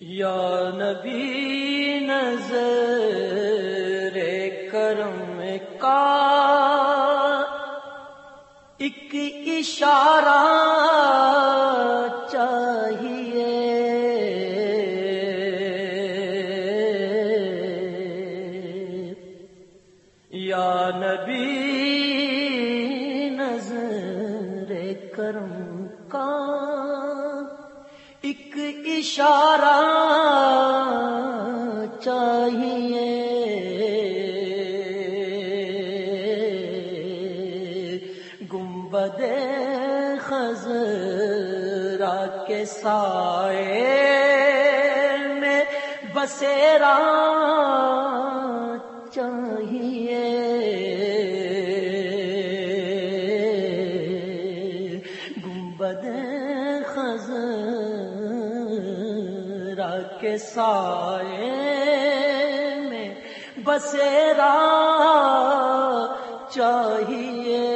یا نبی نظر کرم کا ایک اشارہ چاہیے۔ یا نبی نظر کرم کا ایک اشارہ چاہیے۔ گنبد خزرا کے سائے میں بسیرا چاہیے۔ کے سائے میں بسیرا چاہیے۔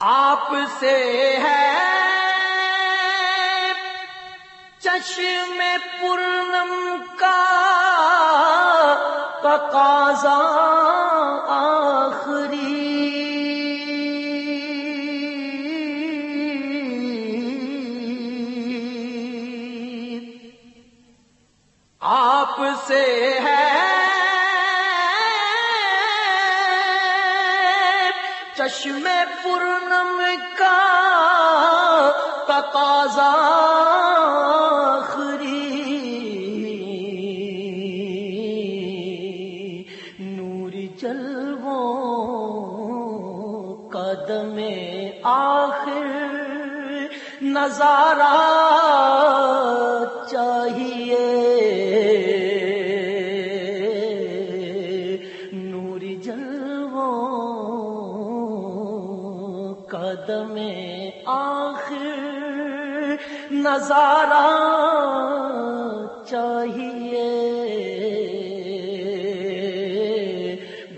آپ سے ہے چشم پورنم کا تقاضا آخری۔ آپ سے ہے۔ چشم پورنم کا تقاضا آخری۔ نور جلووں قدم آخر نظارہ چاہیے۔ قدم آخر نظارہ چاہیے۔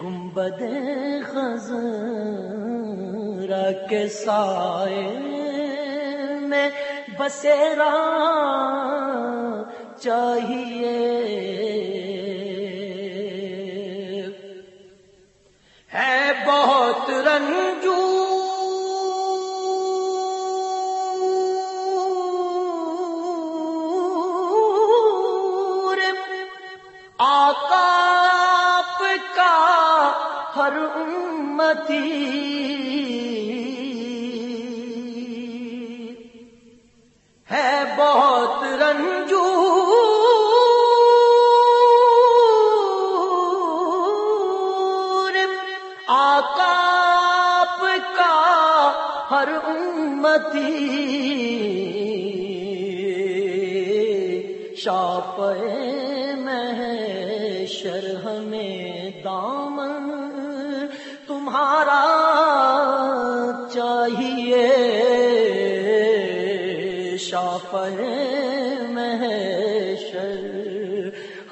گنبد خزرا کے سائے میں بسیرا چاہیے۔ آقا آپ کا ہر امتی شاپ میں شرح میں دامن تمہارا چاہیے۔ شاپ محشر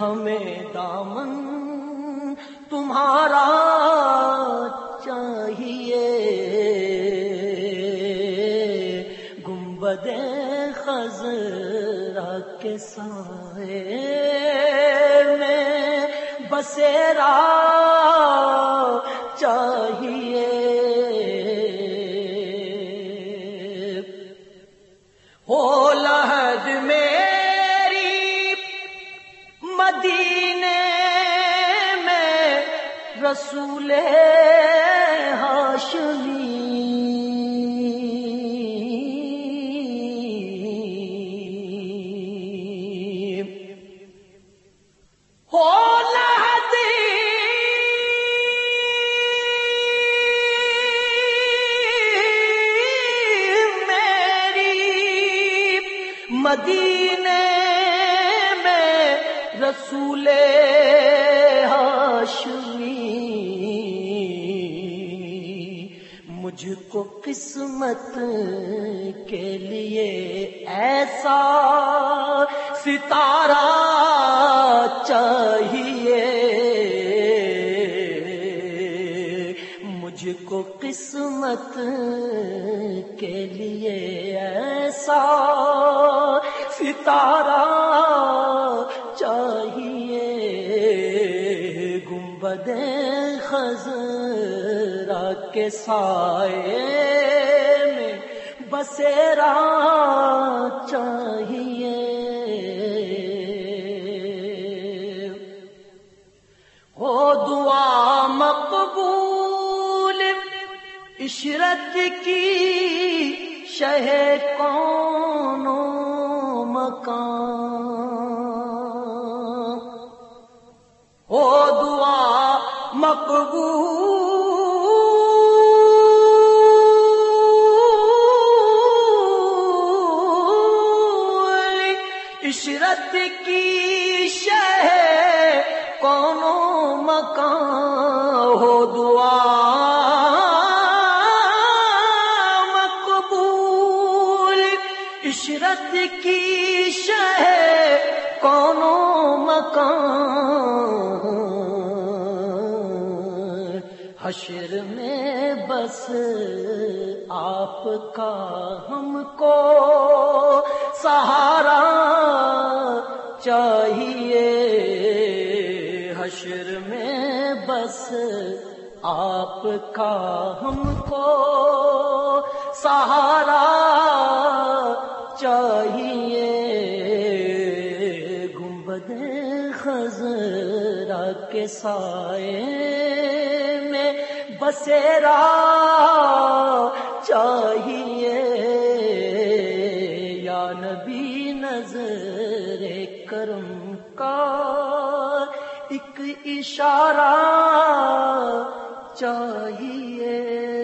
ہمیں دامن تمہارا چاہیے۔ گنبد خزرا کے سائے میں بسیرا چاہیے۔ ہو لہد میری مدینے میں رسول ہاشمی مدینے میں رسول ہاشمی، مجھ کو قسمت کے لیے ایسا ستارہ چاہیے۔ مجھ کو قسمت کے لیے جیسا ستارہ چاہیے گنبد خزرا کے سائے میں بسیرا چاہیے ہو دعا مقبول عشرت کی شہ کون مکان۔ ہو دعا مقبول۔ عشرت کی شہ کون مکان۔ ہو دعا مقبول۔ عشرت کی مکان حشر میں بس آپ کا ہم کو سہارا چاہیے۔ حشر میں بس آپ کا ہم کو سہارا چاہیے۔ خزرا کے سائے میں بسیرا چاہیے۔ یا نبی نظر کرم کا ایک اشارہ چاہیے۔